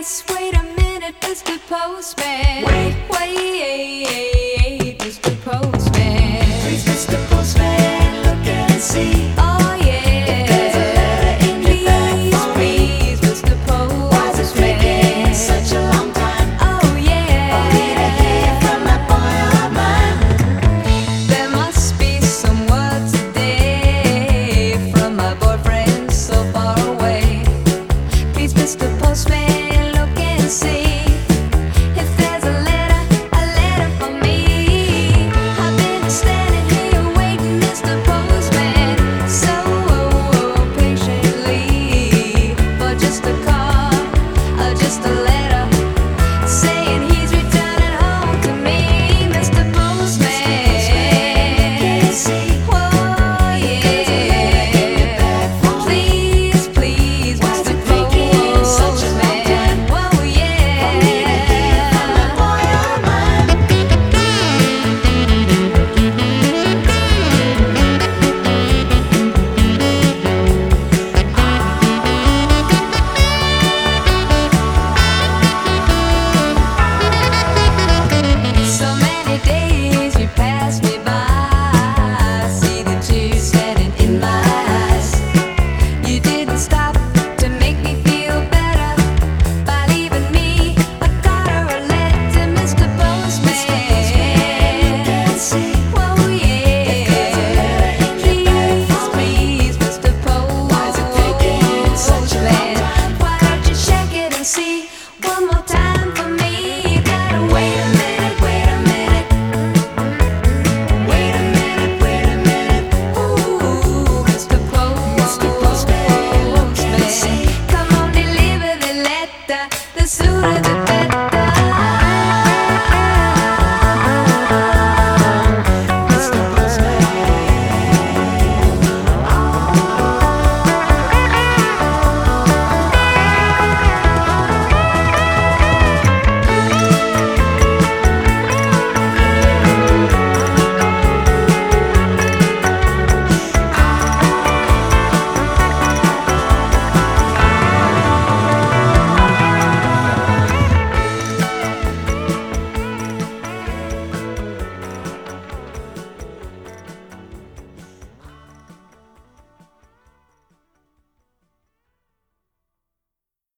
yes, wait a minute, Mr. Postman. Wait, wait, Mr. Postman. Please, Mr. Postman, look and see. Oh, yeah. There's a letter in your bag. Please, Mr. Postman. Why's it taking such a long time? Oh, yeah. Only to hear from that boy of mine. There must be some word today from my boyfriend so far away. Please, Mr. Postman.